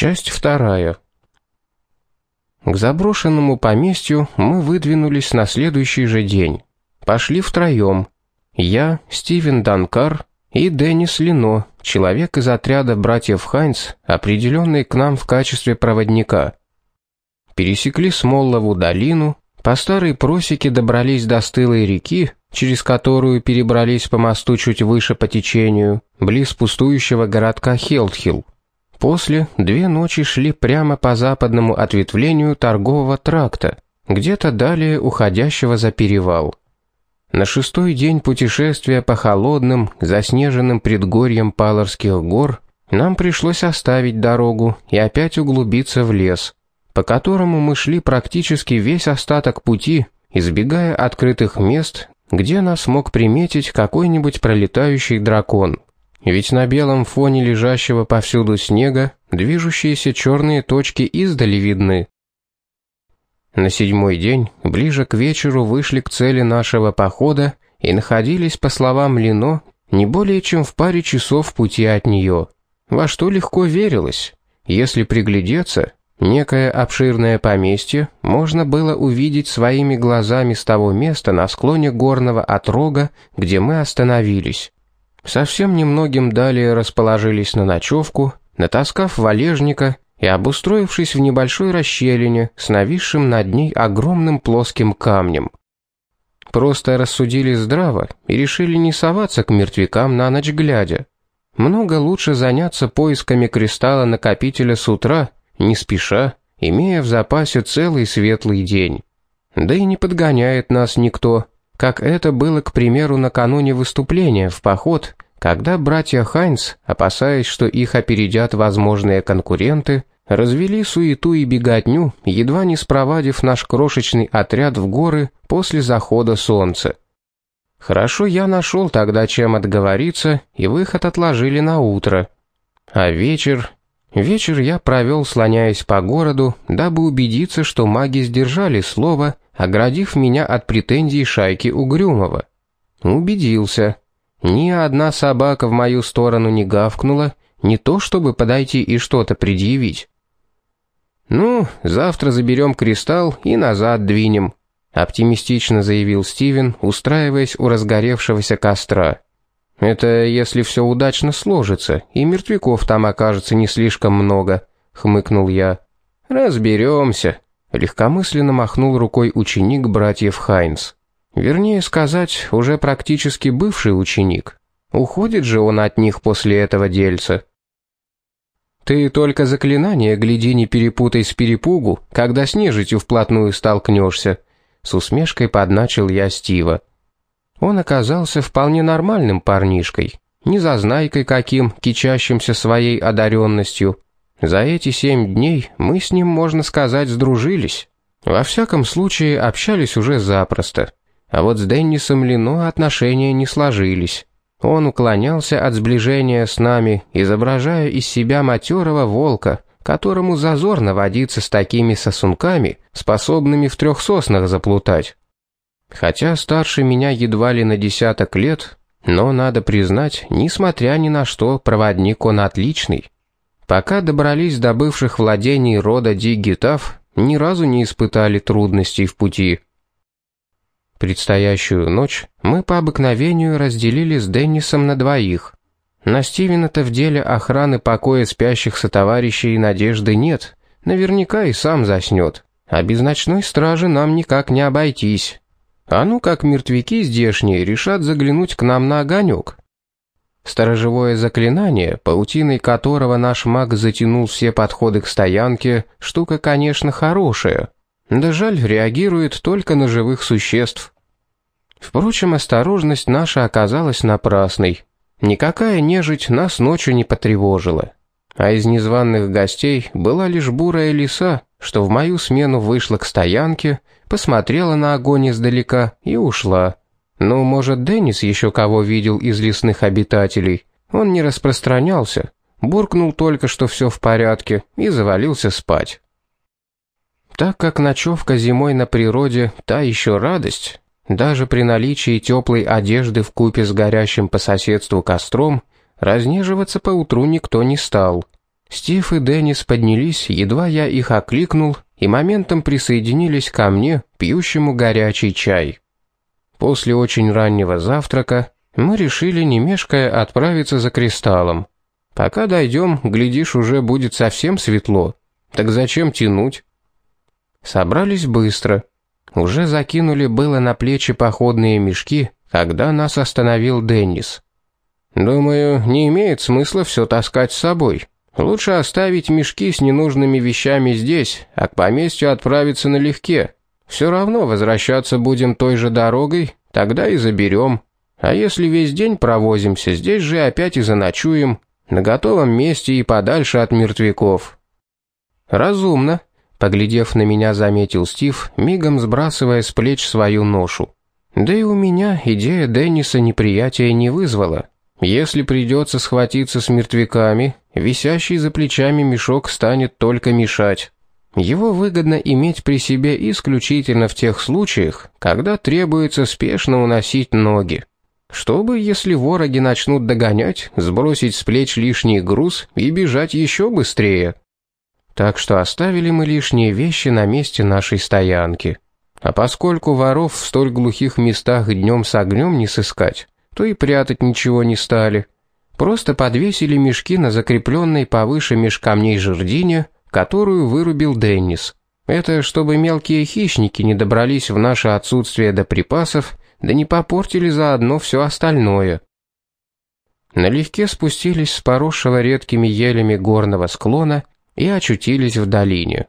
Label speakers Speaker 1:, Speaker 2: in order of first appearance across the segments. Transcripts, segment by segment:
Speaker 1: Часть вторая. К заброшенному поместью мы выдвинулись на следующий же день. Пошли втроем. Я, Стивен Данкар и Деннис Лино, человек из отряда братьев Хайнц, определенный к нам в качестве проводника. Пересекли Смоллову долину, по старой просеке добрались до стылой реки, через которую перебрались по мосту чуть выше по течению, близ пустующего городка Хелтхилл. После две ночи шли прямо по западному ответвлению торгового тракта, где-то далее уходящего за перевал. На шестой день путешествия по холодным, заснеженным предгорьям Паларских гор нам пришлось оставить дорогу и опять углубиться в лес, по которому мы шли практически весь остаток пути, избегая открытых мест, где нас мог приметить какой-нибудь пролетающий дракон. Ведь на белом фоне лежащего повсюду снега движущиеся черные точки издали видны. На седьмой день, ближе к вечеру, вышли к цели нашего похода и находились, по словам Лино, не более чем в паре часов пути от нее. Во что легко верилось. Если приглядеться, некое обширное поместье можно было увидеть своими глазами с того места на склоне горного отрога, где мы остановились. Совсем немногим далее расположились на ночевку, натаскав валежника и обустроившись в небольшой расщелине с нависшим над ней огромным плоским камнем. Просто рассудили здраво и решили не соваться к мертвякам на ночь глядя. Много лучше заняться поисками кристалла-накопителя с утра, не спеша, имея в запасе целый светлый день. Да и не подгоняет нас никто, как это было, к примеру, накануне выступления в поход, когда братья Хайнс, опасаясь, что их опередят возможные конкуренты, развели суету и беготню, едва не спровадив наш крошечный отряд в горы после захода солнца. Хорошо я нашел тогда чем отговориться, и выход отложили на утро. А вечер... Вечер я провел, слоняясь по городу, дабы убедиться, что маги сдержали слово оградив меня от претензий шайки Угрюмова. Убедился. Ни одна собака в мою сторону не гавкнула, не то чтобы подойти и что-то предъявить. «Ну, завтра заберем кристалл и назад двинем», — оптимистично заявил Стивен, устраиваясь у разгоревшегося костра. «Это если все удачно сложится, и мертвяков там окажется не слишком много», — хмыкнул я. «Разберемся», Легкомысленно махнул рукой ученик братьев Хайнс. Вернее сказать, уже практически бывший ученик. Уходит же он от них после этого дельца. Ты только заклинание гляди не перепутай с перепугу, когда с нежитью вплотную столкнешься. С усмешкой подначил я Стива. Он оказался вполне нормальным парнишкой, не зазнайкой каким, кичащимся своей одаренностью, за эти семь дней мы с ним, можно сказать, сдружились. Во всяком случае, общались уже запросто. А вот с Деннисом Лино отношения не сложились. Он уклонялся от сближения с нами, изображая из себя матерого волка, которому зазорно водиться с такими сосунками, способными в трех соснах заплутать. Хотя старше меня едва ли на десяток лет, но, надо признать, несмотря ни на что, проводник он отличный. Пока добрались до бывших владений рода Дигитав, ни разу не испытали трудностей в пути. Предстоящую ночь мы по обыкновению разделили с Деннисом на двоих. На Стивена-то в деле охраны покоя спящих сотоварищей надежды нет, наверняка и сам заснет, а без ночной стражи нам никак не обойтись. А ну как мертвяки здешние решат заглянуть к нам на огонек. Сторожевое заклинание, паутиной которого наш маг затянул все подходы к стоянке, штука, конечно, хорошая. Да жаль, реагирует только на живых существ. Впрочем, осторожность наша оказалась напрасной. Никакая нежить нас ночью не потревожила. А из незваных гостей была лишь бурая лиса, что в мою смену вышла к стоянке, посмотрела на огонь издалека и ушла. Ну, может, Деннис еще кого видел из лесных обитателей. Он не распространялся, буркнул только, что все в порядке, и завалился спать. Так как ночевка зимой на природе — та еще радость, даже при наличии теплой одежды в купе с горящим по соседству костром, разнеживаться поутру никто не стал. Стив и Деннис поднялись, едва я их окликнул, и моментом присоединились ко мне, пьющему горячий чай. После очень раннего завтрака мы решили, не мешкая, отправиться за кристаллом. Пока дойдем, глядишь, уже будет совсем светло. Так зачем тянуть? Собрались быстро. Уже закинули было на плечи походные мешки, когда нас остановил Деннис. «Думаю, не имеет смысла все таскать с собой. Лучше оставить мешки с ненужными вещами здесь, а к поместью отправиться налегке. Все равно возвращаться будем той же дорогой, тогда и заберем. А если весь день провозимся, здесь же опять и заночуем, на готовом месте и подальше от мертвяков». «Разумно», — поглядев на меня, заметил Стив, мигом сбрасывая с плеч свою ношу. Да и у меня идея Денниса неприятия не вызвала. Если придется схватиться с мертвяками, висящий за плечами мешок станет только мешать. Его выгодно иметь при себе исключительно в тех случаях, когда требуется спешно уносить ноги. Чтобы, если вороги начнут догонять, сбросить с плеч лишний груз и бежать еще быстрее. Так что оставили мы лишние вещи на месте нашей стоянки. А поскольку воров в столь глухих местах днем с огнем не сыскать, то и прятать ничего не стали. Просто подвесили мешки на закрепленной повыше меж камней жердине, которую вырубил Деннис. Это чтобы мелкие хищники не добрались в наше отсутствие до припасов, да не попортили заодно все остальное. Налегке спустились с поросшего редкими елями горного склона и очутились в долине.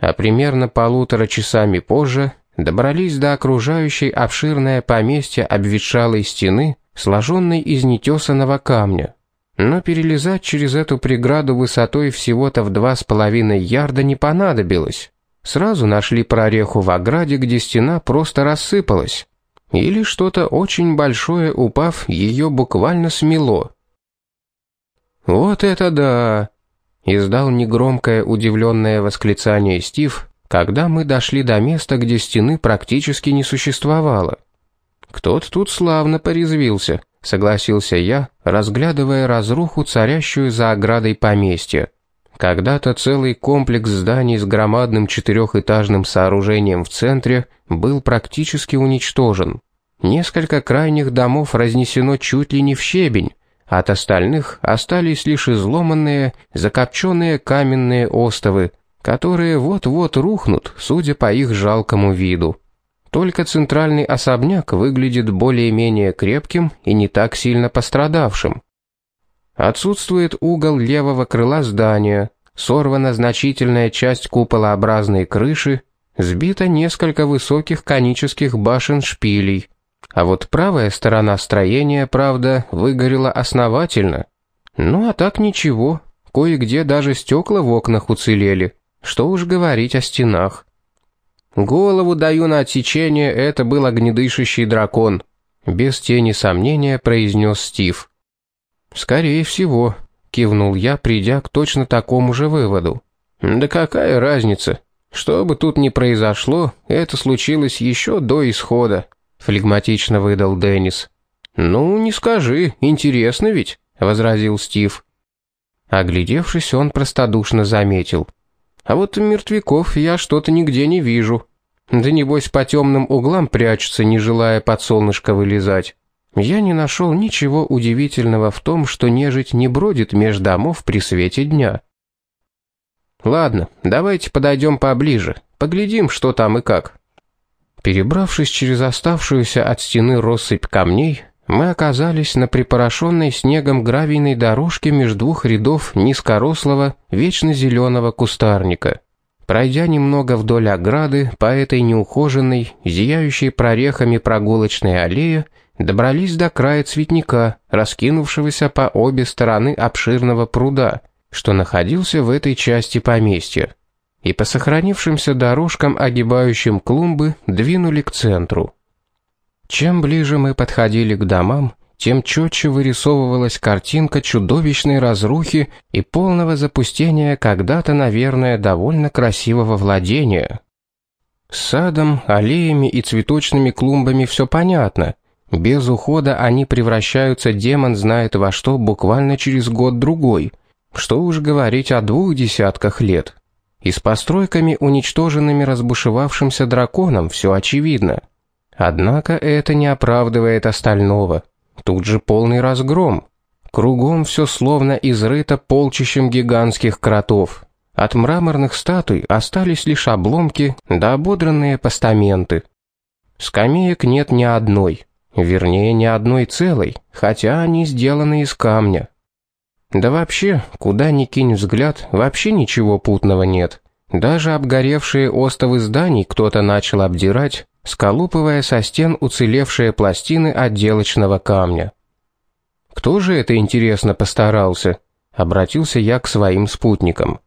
Speaker 1: А примерно полутора часами позже добрались до окружающей обширное поместье обветшалой стены, сложенной из нетесанного камня. Но перелезать через эту преграду высотой всего-то в два с половиной ярда не понадобилось. Сразу нашли прореху в ограде, где стена просто рассыпалась. Или что-то очень большое, упав, ее буквально смело. «Вот это да!» — издал негромкое удивленное восклицание Стив, когда мы дошли до места, где стены практически не существовало. «Кто-то тут славно порезвился», — согласился я, разглядывая разруху, царящую за оградой поместья. Когда-то целый комплекс зданий с громадным четырехэтажным сооружением в центре был практически уничтожен. Несколько крайних домов разнесено чуть ли не в щебень, от остальных остались лишь изломанные, закопченные каменные остовы, которые вот-вот рухнут, судя по их жалкому виду. Только центральный особняк выглядит более-менее крепким и не так сильно пострадавшим. Отсутствует угол левого крыла здания, сорвана значительная часть куполообразной крыши, сбито несколько высоких конических башен шпилей, а вот правая сторона строения, правда, выгорела основательно. Ну а так ничего, кое-где даже стекла в окнах уцелели. Что уж говорить о стенах. Голову даю на отсечение, это был огнедышащий дракон. Без тени сомнения произнес Стив. Скорее всего, кивнул я, придя к точно такому же выводу. Да какая разница? Что бы тут ни произошло, это случилось еще до исхода, флегматично выдал Деннис. Ну, не скажи, интересно ведь, возразил Стив. Оглядевшись, он простодушно заметил: а вот мертвяков я что-то нигде не вижу. Да небось по темным углам прячутся, не желая под солнышко вылезать. Я не нашел ничего удивительного в том, что нежить не бродит меж домов при свете дня. Ладно, давайте подойдем поближе, поглядим, что там и как. Перебравшись через оставшуюся от стены россыпь камней, мы оказались на припорошенной снегом гравийной дорожке между двух рядов низкорослого, вечно зеленого кустарника. Пройдя немного вдоль ограды по этой неухоженной, зияющей прорехами прогулочной аллее, добрались до края цветника, раскинувшегося по обе стороны обширного пруда, что находился в этой части поместья. И по сохранившимся дорожкам, огибающим клумбы, двинули к центру. Чем ближе мы подходили к домам, тем четче вырисовывалась картинка чудовищной разрухи и полного запустения когда-то, наверное, довольно красивого владения. С садом, аллеями и цветочными клумбами все понятно. Без ухода они превращаются демон знает во что буквально через год-другой. Что уж говорить о двух десятках лет. И с постройками, уничтоженными разбушевавшимся драконом, все очевидно. Однако это не оправдывает остального. Тут же полный разгром. Кругом все словно изрыто полчищем гигантских кротов. От мраморных статуй остались лишь обломки да ободранные постаменты. Скамеек нет ни одной, вернее, ни одной целой, хотя они сделаны из камня. Да вообще, куда ни кинь взгляд, вообще ничего путного нет. Даже обгоревшие остовы зданий кто-то начал обдирать, сколупывая со стен уцелевшие пластины отделочного камня. Кто же это интересно постарался? Обратился я к своим спутникам.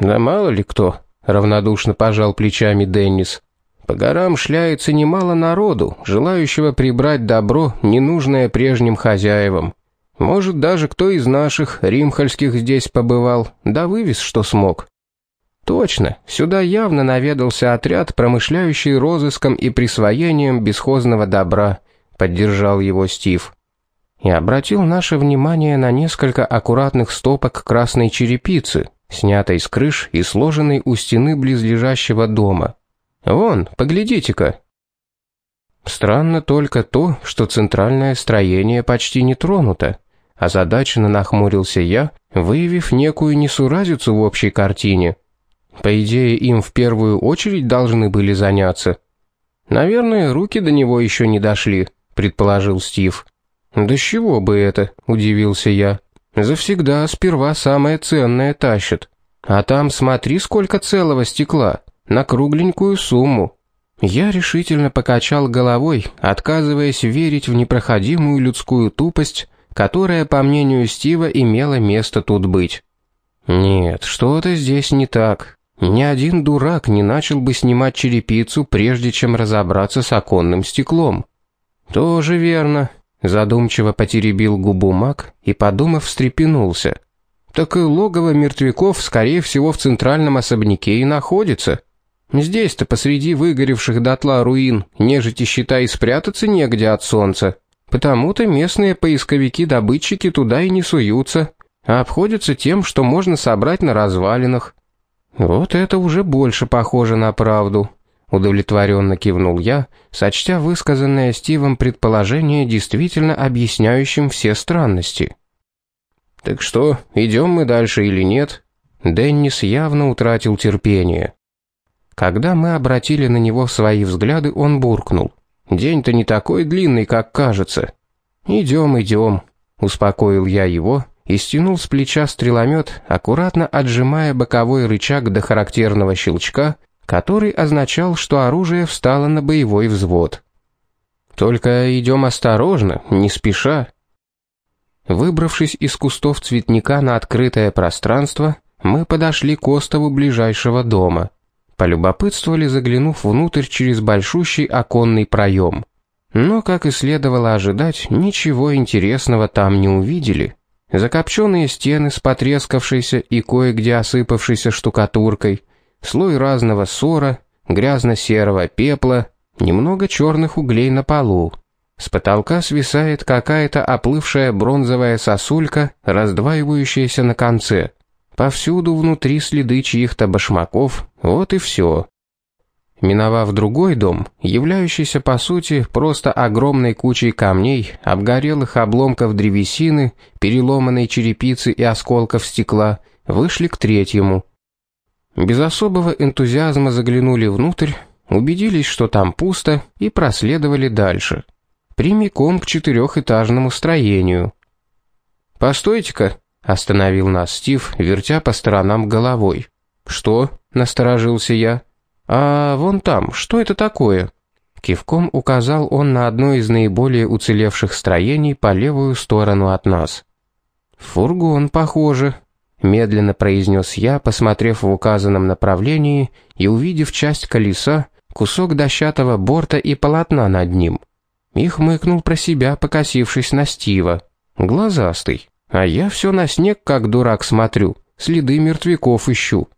Speaker 1: Да мало ли кто, равнодушно пожал плечами Деннис. По горам шляется немало народу, желающего прибрать добро, ненужное прежним хозяевам. Может, даже кто из наших римхальских здесь побывал, да вывез, что смог. Точно, сюда явно наведался отряд, промышляющий розыском и присвоением бесхозного добра, поддержал его Стив и обратил наше внимание на несколько аккуратных стопок красной черепицы, снятой с крыш и сложенной у стены близлежащего дома. Вон, поглядите-ка. Странно только то, что центральное строение почти не тронуто. Озадаченно нахмурился я, выявив некую несуразицу в общей картине. По идее, им в первую очередь должны были заняться. Наверное, руки до него еще не дошли, предположил Стив. «Да с чего бы это?» – удивился я. «Завсегда сперва самое ценное тащат. А там смотри, сколько целого стекла. На кругленькую сумму». Я решительно покачал головой, отказываясь верить в непроходимую людскую тупость, которая, по мнению Стива, имела место тут быть. Нет, что-то здесь не так. Ни один дурак не начал бы снимать черепицу, прежде чем разобраться с оконным стеклом. Тоже верно. Задумчиво потеребил губу маг и, подумав, встрепенулся. Так и логово мертвяков, скорее всего, в центральном особняке и находится. Здесь-то посреди выгоревших дотла руин нежити, считай, спрятаться негде от солнца. Потому-то местные поисковики-добытчики туда и не суются, а обходятся тем, что можно собрать на развалинах. Вот это уже больше похоже на правду. Удовлетворенно кивнул я, сочтя высказанное Стивом предположение действительно объясняющим все странности. «Так что, идем мы дальше или нет?» Деннис явно утратил терпение. Когда мы обратили на него свои взгляды, он буркнул. «День-то не такой длинный, как кажется». «Идем, идем», — успокоил я его и стянул с плеча стреломет, аккуратно отжимая боковой рычаг до характерного щелчка, который означал, что оружие встало на боевой взвод. Только идем осторожно, не спеша. Выбравшись из кустов цветника на открытое пространство, мы подошли к остову ближайшего дома. Полюбопытствовали, заглянув внутрь через большущий оконный проем. Но, как и следовало ожидать, ничего интересного там не увидели. Закопченные стены с потрескавшейся и кое-где осыпавшейся штукатуркой – слой разного ссора, грязно-серого пепла, немного черных углей на полу. С потолка свисает какая-то оплывшая бронзовая сосулька, раздваивающаяся на конце. Повсюду внутри следы чьих-то башмаков, вот и все. Миновав другой дом, являющийся по сути просто огромной кучей камней, обгорелых обломков древесины, переломанной черепицы и осколков стекла, вышли к третьему – без особого энтузиазма заглянули внутрь, убедились, что там пусто, и проследовали дальше. Прямиком к четырехэтажному строению. «Постойте-ка», — остановил нас Стив, вертя по сторонам головой. «Что?» — насторожился я. «А вон там, что это такое?» Кивком указал он на одно из наиболее уцелевших строений по левую сторону от нас. «Фургон, похоже», медленно произнес я, посмотрев в указанном направлении и увидев часть колеса, кусок дощатого борта и полотна над ним. И хмыкнул про себя, покосившись на Стива. Глазастый. А я все на снег, как дурак, смотрю, следы мертвяков ищу.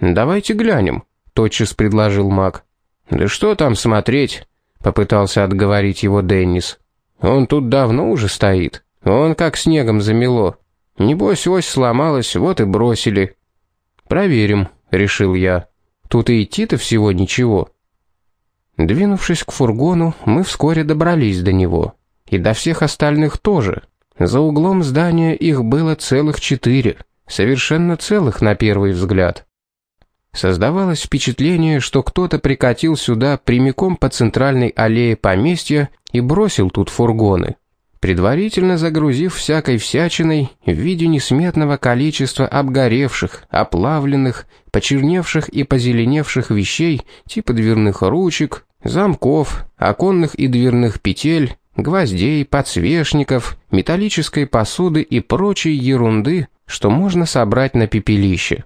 Speaker 1: «Давайте глянем», — тотчас предложил маг. «Да что там смотреть?» — попытался отговорить его Деннис. «Он тут давно уже стоит. Он как снегом замело. Небось, ось сломалась, вот и бросили». «Проверим», — решил я. «Тут и идти-то всего ничего». Двинувшись к фургону, мы вскоре добрались до него. И до всех остальных тоже. За углом здания их было целых четыре, совершенно целых на первый взгляд. Создавалось впечатление, что кто-то прикатил сюда прямиком по центральной аллее поместья и бросил тут фургоны, предварительно загрузив всякой всячиной в виде несметного количества обгоревших, оплавленных, почерневших и позеленевших вещей типа дверных ручек, замков, оконных и дверных петель, гвоздей, подсвечников, металлической посуды и прочей ерунды, что можно собрать на пепелище.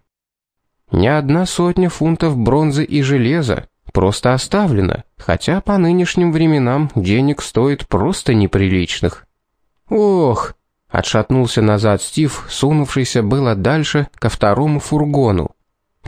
Speaker 1: Не одна сотня фунтов бронзы и железа просто оставлена, хотя по нынешним временам денег стоит просто неприличных. Ох, отшатнулся назад Стив, сунувшийся было дальше ко второму фургону.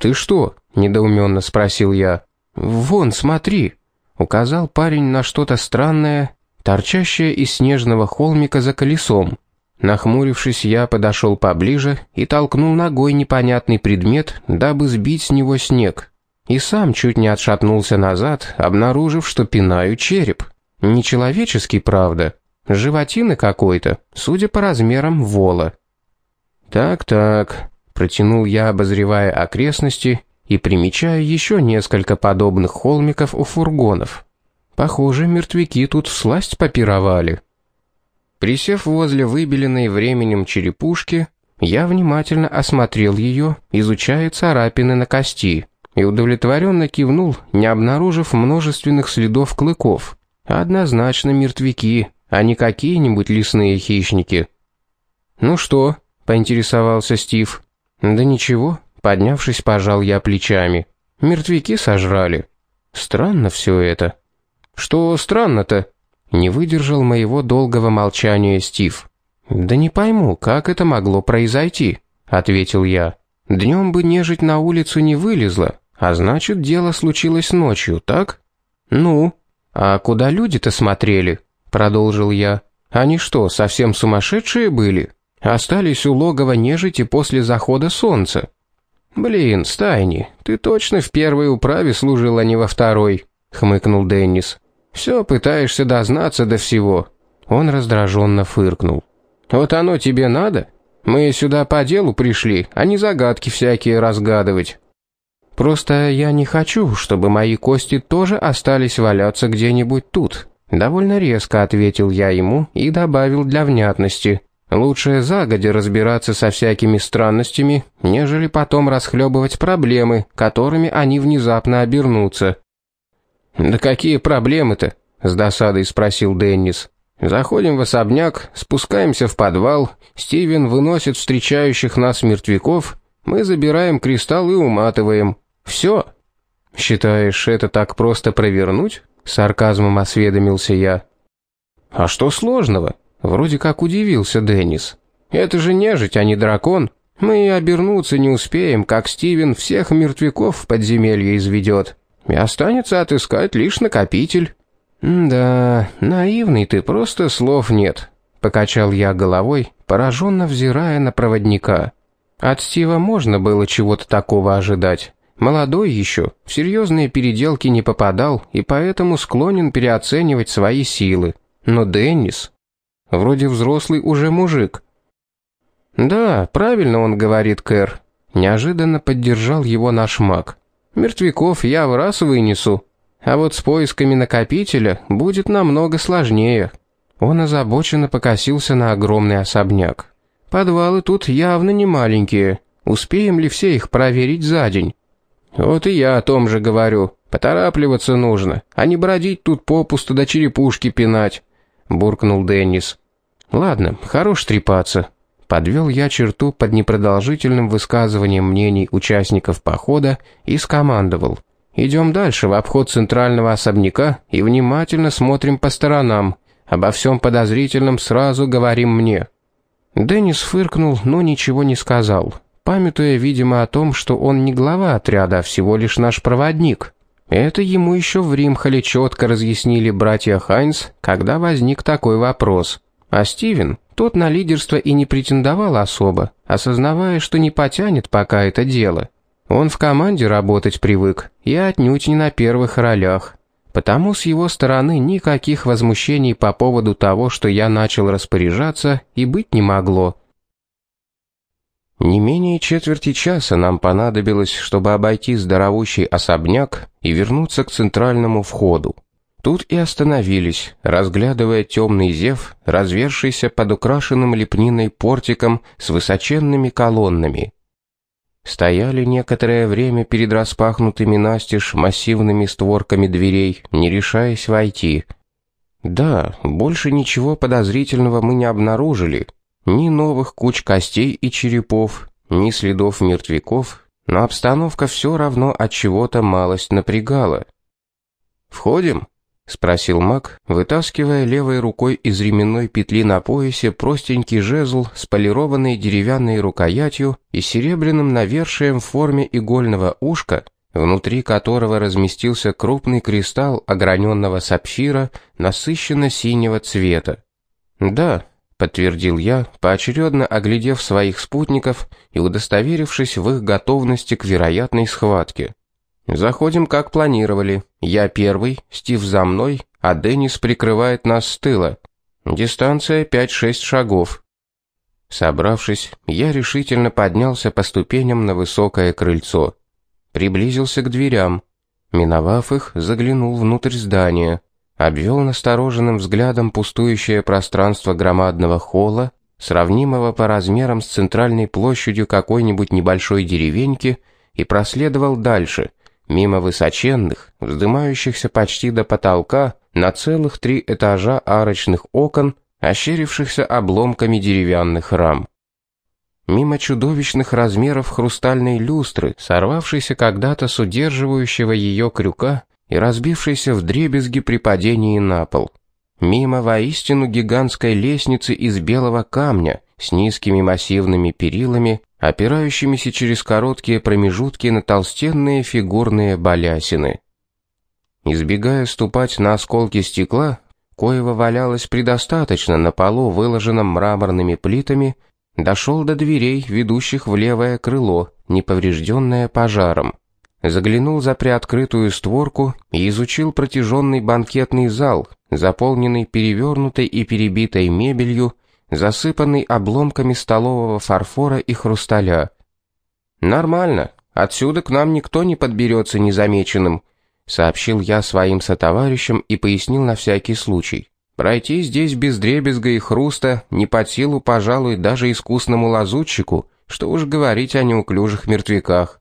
Speaker 1: Ты что? недоуменно спросил я. Вон, смотри, указал парень на что-то странное, торчащее из снежного холмика за колесом. Нахмурившись, я подошел поближе и толкнул ногой непонятный предмет, дабы сбить с него снег. И сам чуть не отшатнулся назад, обнаружив, что пинаю череп. Нечеловеческий, правда. Животины какой-то, судя по размерам вола. «Так-так», — протянул я, обозревая окрестности и примечая еще несколько подобных холмиков у фургонов. Похоже, мертвяки тут всласть попировали. Присев возле выбеленной временем черепушки, я внимательно осмотрел ее, изучая царапины на кости, и удовлетворенно кивнул, не обнаружив множественных следов клыков. Однозначно мертвяки, а не какие-нибудь лесные хищники. «Ну что?» — поинтересовался Стив. «Да ничего», — поднявшись, пожал я плечами. «Мертвяки сожрали. Странно все это». «Что странно-то?» Не выдержал моего долгого молчания Стив. «Да не пойму, как это могло произойти», — ответил я. «Днем бы нежить на улицу не вылезла, а значит, дело случилось ночью, так?» «Ну, а куда люди-то смотрели?» — продолжил я. «Они что, совсем сумасшедшие были? Остались у логова нежити после захода солнца?» «Блин, Стайни, ты точно в первой управе служил, а не во второй», — хмыкнул Деннис. Все пытаешься дознаться до всего». Он раздраженно фыркнул. «Вот оно тебе надо? Мы сюда по делу пришли, а не загадки всякие разгадывать». «Просто я не хочу, чтобы мои кости тоже остались валяться где-нибудь тут», довольно резко ответил я ему и добавил для внятности. «Лучше загодя разбираться со всякими странностями, нежели потом расхлебывать проблемы, которыми они внезапно обернутся». «Да какие проблемы-то?» — с досадой спросил Деннис. «Заходим в особняк, спускаемся в подвал, Стивен выносит встречающих нас мертвяков, мы забираем кристалл и уматываем. Все». «Считаешь, это так просто провернуть?» — сарказмом осведомился я. «А что сложного?» — вроде как удивился Деннис. «Это же нежить, а не дракон. Мы и обернуться не успеем, как Стивен всех мертвяков в подземелье изведет» и останется отыскать лишь накопитель». «Да, наивный ты, просто слов нет», — покачал я головой, пораженно взирая на проводника. От Стива можно было чего-то такого ожидать. Молодой еще, в серьезные переделки не попадал и поэтому склонен переоценивать свои силы. Но Деннис... Вроде взрослый уже мужик. «Да, правильно он говорит, Кэр», — неожиданно поддержал его наш маг. Мертвяков я в раз вынесу, а вот с поисками накопителя будет намного сложнее». Он озабоченно покосился на огромный особняк. «Подвалы тут явно не маленькие. Успеем ли все их проверить за день?» «Вот и я о том же говорю. Поторапливаться нужно, а не бродить тут попусту до черепушки пинать», — буркнул Деннис. «Ладно, хорош трепаться. Подвел я черту под непродолжительным высказыванием мнений участников похода и скомандовал. «Идем дальше в обход центрального особняка и внимательно смотрим по сторонам. Обо всем подозрительном сразу говорим мне». Деннис фыркнул, но ничего не сказал, памятуя, видимо, о том, что он не глава отряда, а всего лишь наш проводник. Это ему еще в Римхале четко разъяснили братья Хайнс, когда возник такой вопрос. А Стивен, Тот на лидерство и не претендовал особо, осознавая, что не потянет пока это дело. Он в команде работать привык и отнюдь не на первых ролях. Потому с его стороны никаких возмущений по поводу того, что я начал распоряжаться, и быть не могло. Не менее четверти часа нам понадобилось, чтобы обойти здоровущий особняк и вернуться к центральному входу. Тут и остановились, разглядывая темный зев, развершийся под украшенным лепниной портиком с высоченными колоннами. Стояли некоторое время перед распахнутыми настежь массивными створками дверей, не решаясь войти. Да, больше ничего подозрительного мы не обнаружили. Ни новых куч костей и черепов, ни следов мертвяков, но обстановка все равно от чего-то малость напрягала. «Входим?» — спросил маг, вытаскивая левой рукой из ременной петли на поясе простенький жезл с полированной деревянной рукоятью и серебряным навершием в форме игольного ушка, внутри которого разместился крупный кристалл ограненного сапфира насыщенно-синего цвета. «Да», — подтвердил я, поочередно оглядев своих спутников и удостоверившись в их готовности к вероятной схватке. Заходим, как планировали. Я первый, Стив за мной, а Деннис прикрывает нас с тыла. Дистанция 5-6 шагов. Собравшись, я решительно поднялся по ступеням на высокое крыльцо. Приблизился к дверям. Миновав их, заглянул внутрь здания. Обвел настороженным взглядом пустующее пространство громадного холла, сравнимого по размерам с центральной площадью какой-нибудь небольшой деревеньки, и проследовал дальше — мимо высоченных, вздымающихся почти до потолка, на целых три этажа арочных окон, ощерившихся обломками деревянных рам. Мимо чудовищных размеров хрустальной люстры, сорвавшейся когда-то с удерживающего ее крюка и разбившейся в дребезги при падении на пол. Мимо воистину гигантской лестницы из белого камня с низкими массивными перилами опирающимися через короткие промежутки на толстенные фигурные балясины. Избегая ступать на осколки стекла, коего валялось предостаточно на полу, выложенном мраморными плитами, дошел до дверей, ведущих в левое крыло, неповрежденное пожаром. Заглянул за приоткрытую створку и изучил протяженный банкетный зал, заполненный перевернутой и перебитой мебелью, засыпанный обломками столового фарфора и хрусталя. «Нормально. Отсюда к нам никто не подберется незамеченным», сообщил я своим сотоварищам и пояснил на всякий случай. «Пройти здесь без дребезга и хруста не под силу, пожалуй, даже искусному лазутчику, что уж говорить о неуклюжих мертвяках.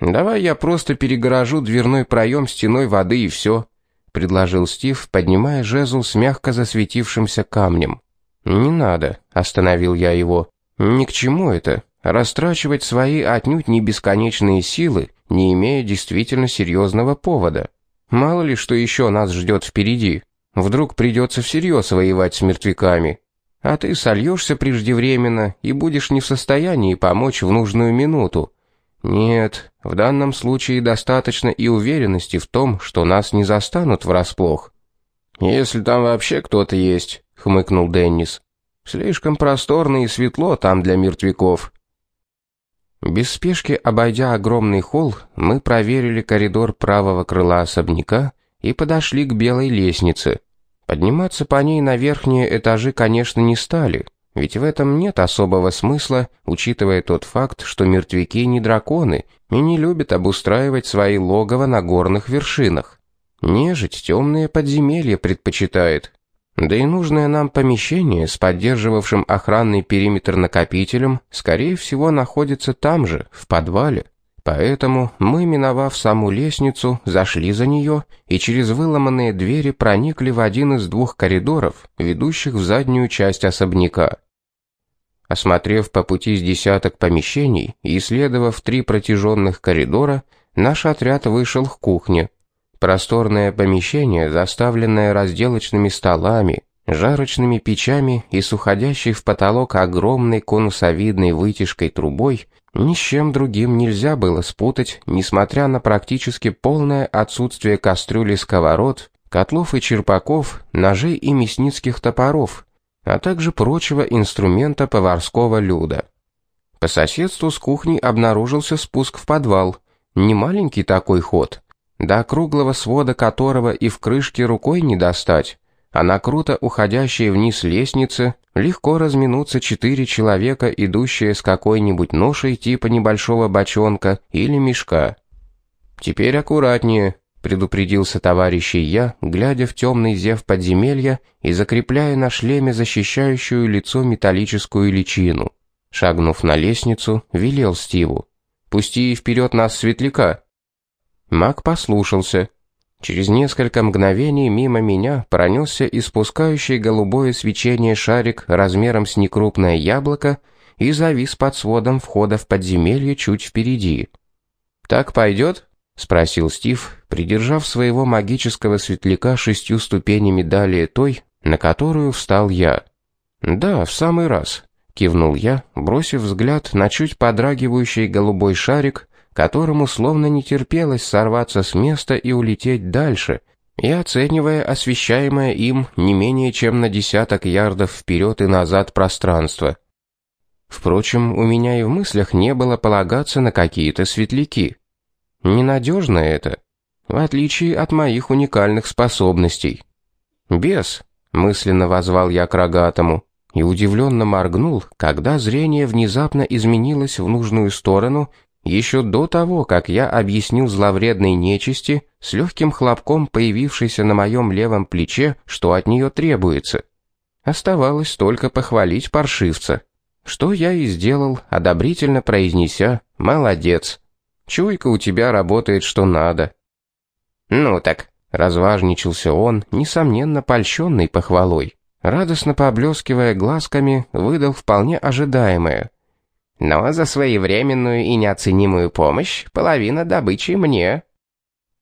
Speaker 1: Давай я просто перегорожу дверной проем стеной воды и все», предложил Стив, поднимая жезл с мягко засветившимся камнем. «Не надо», — остановил я его. «Ни к чему это. Растрачивать свои отнюдь не бесконечные силы, не имея действительно серьезного повода. Мало ли, что еще нас ждет впереди. Вдруг придется всерьез воевать с мертвяками. А ты сольешься преждевременно и будешь не в состоянии помочь в нужную минуту. Нет, в данном случае достаточно и уверенности в том, что нас не застанут врасплох. Если там вообще кто-то есть, хмыкнул Деннис. Слишком просторно и светло там для мертвяков. Без спешки обойдя огромный холл, мы проверили коридор правого крыла особняка и подошли к белой лестнице. Подниматься по ней на верхние этажи, конечно, не стали, ведь в этом нет особого смысла, учитывая тот факт, что мертвяки не драконы и не любят обустраивать свои логово на горных вершинах. Нежить темные подземелья предпочитает, да и нужное нам помещение с поддерживавшим охранный периметр накопителем, скорее всего, находится там же, в подвале. Поэтому мы, миновав саму лестницу, зашли за нее и через выломанные двери проникли в один из двух коридоров, ведущих в заднюю часть особняка. Осмотрев по пути с десяток помещений и исследовав три протяженных коридора, наш отряд вышел к кухне, Просторное помещение, заставленное разделочными столами, жарочными печами и с уходящей в потолок огромной конусовидной вытяжкой трубой, ни с чем другим нельзя было спутать, несмотря на практически полное отсутствие кастрюли сковород, котлов и черпаков, ножей и мясницких топоров. а также прочего инструмента поварского люда. По соседству с кухней обнаружился спуск в подвал, не маленький такой ход, до круглого свода которого и в крышке рукой не достать, а на круто уходящей вниз лестнице легко разминутся четыре человека, идущие с какой-нибудь ношей типа небольшого бочонка или мешка. «Теперь аккуратнее», — предупредился товарищ я, глядя в темный зев подземелья и закрепляя на шлеме защищающую лицо металлическую личину. Шагнув на лестницу, велел Стиву. «Пусти вперед нас светляка». Маг послушался. Через несколько мгновений мимо меня пронесся испускающий голубое свечение шарик размером с некрупное яблоко и завис под сводом входа в подземелье чуть впереди. «Так пойдет?» — спросил Стив, придержав своего магического светляка шестью ступенями далее той, на которую встал я. «Да, в самый раз», — кивнул я, бросив взгляд на чуть подрагивающий голубой шарик, которому словно не терпелось сорваться с места и улететь дальше, и оценивая освещаемое им не менее чем на десяток ярдов вперед и назад пространство. Впрочем, у меня и в мыслях не было полагаться на какие-то светляки. Ненадежно это, в отличие от моих уникальных способностей. «Бес», — мысленно возвал я к рогатому, и удивленно моргнул, когда зрение внезапно изменилось в нужную сторону еще до того, как я объяснил зловредной нечисти с легким хлопком появившейся на моем левом плече, что от нее требуется. Оставалось только похвалить паршивца. Что я и сделал, одобрительно произнеся «молодец». Чуйка у тебя работает что надо. Ну так, разважничался он, несомненно польщенный похвалой. Радостно поблескивая глазками, выдал вполне ожидаемое. Но за своевременную и неоценимую помощь половина добычи мне.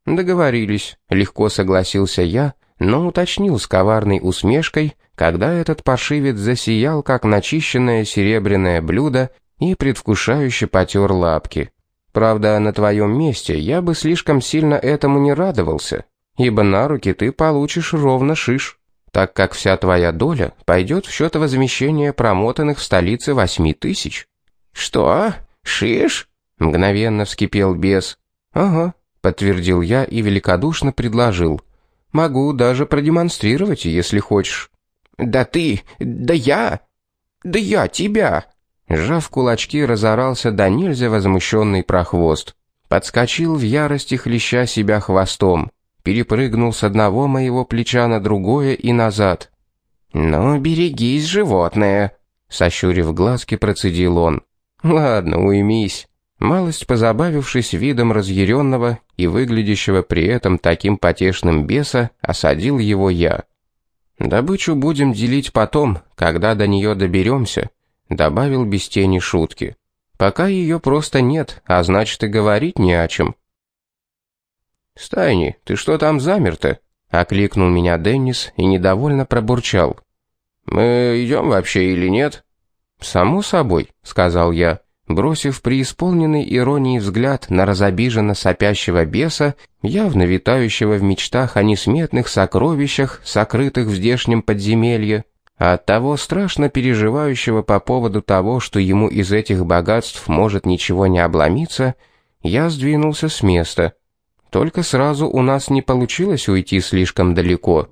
Speaker 1: Договорились, легко согласился я, но уточнил с коварной усмешкой, когда этот паршивец засиял, как начищенное серебряное блюдо, и предвкушающе потер лапки. Правда, на твоем месте я бы слишком сильно этому не радовался, ибо на руки ты получишь ровно шиш, так как вся твоя доля пойдет в счет возмещения промотанных в столице восьми тысяч. «Что? Шиш?» — мгновенно вскипел бес. «Ага», — подтвердил я и великодушно предложил. «Могу даже продемонстрировать, если хочешь». «Да ты! Да я! Да я тебя!» Сжав кулачки, разорался до нельзя возмущенный прохвост. Подскочил в ярости, хлеща себя хвостом. Перепрыгнул с одного моего плеча на другое и назад. «Ну, берегись, животное!» Сощурив глазки, процедил он. Ладно, уймись. Малость позабавившись видом разъяренного и выглядящего при этом таким потешным беса, осадил его я. Добычу будем делить потом, когда до нее доберемся, добавил без тени шутки. Пока ее просто нет, а значит и говорить не о чем. «Стайни, ты что там замер-то?» — окликнул меня Деннис и недовольно пробурчал. «Мы идем вообще или нет?» «Само собой», — сказал я, бросив преисполненный иронии взгляд на разобиженно сопящего беса, явно витающего в мечтах о несметных сокровищах, сокрытых в здешнем подземелье, а оттого страшно переживающего по поводу того, что ему из этих богатств может ничего не обломиться, я сдвинулся с места. Только сразу у нас не получилось уйти слишком далеко.